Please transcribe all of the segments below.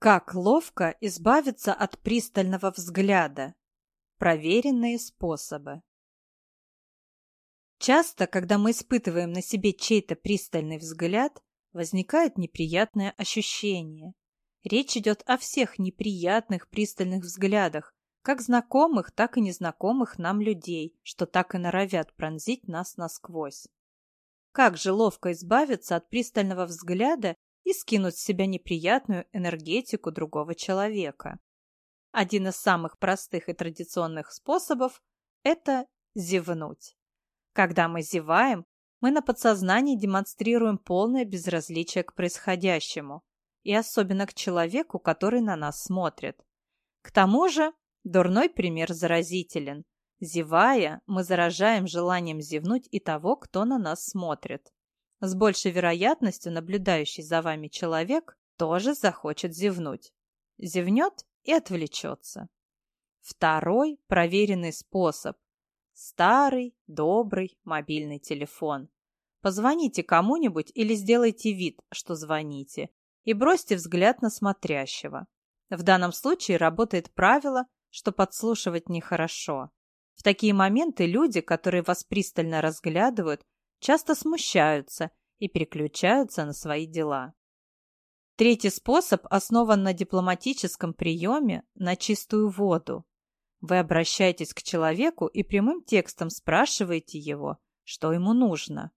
Как ловко избавиться от пристального взгляда? Проверенные способы. Часто, когда мы испытываем на себе чей-то пристальный взгляд, возникает неприятное ощущение. Речь идет о всех неприятных пристальных взглядах, как знакомых, так и незнакомых нам людей, что так и норовят пронзить нас насквозь. Как же ловко избавиться от пристального взгляда и скинуть с себя неприятную энергетику другого человека? Один из самых простых и традиционных способов – это зевнуть. Когда мы зеваем, мы на подсознании демонстрируем полное безразличие к происходящему, и особенно к человеку, который на нас смотрит. К тому же, дурной пример заразителен. Зевая, мы заражаем желанием зевнуть и того, кто на нас смотрит. С большей вероятностью наблюдающий за вами человек тоже захочет зевнуть. Зевнет и отвлечется. Второй проверенный способ – старый, добрый мобильный телефон. Позвоните кому-нибудь или сделайте вид, что звоните, и бросьте взгляд на смотрящего. В данном случае работает правило, что подслушивать нехорошо. В такие моменты люди, которые вас пристально разглядывают, часто смущаются и переключаются на свои дела. Третий способ основан на дипломатическом приеме на чистую воду. Вы обращаетесь к человеку и прямым текстом спрашиваете его, что ему нужно.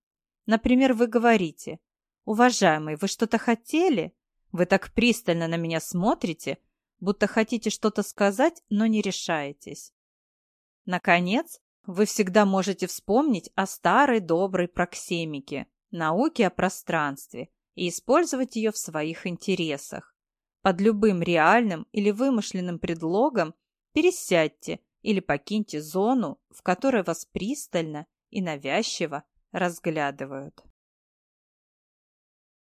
Например, вы говорите, «Уважаемый, вы что-то хотели? Вы так пристально на меня смотрите, будто хотите что-то сказать, но не решаетесь. Наконец, вы всегда можете вспомнить о старой доброй проксемике, науке о пространстве, и использовать ее в своих интересах. Под любым реальным или вымышленным предлогом пересядьте или покиньте зону, в которой вас пристально и навязчиво разглядывают.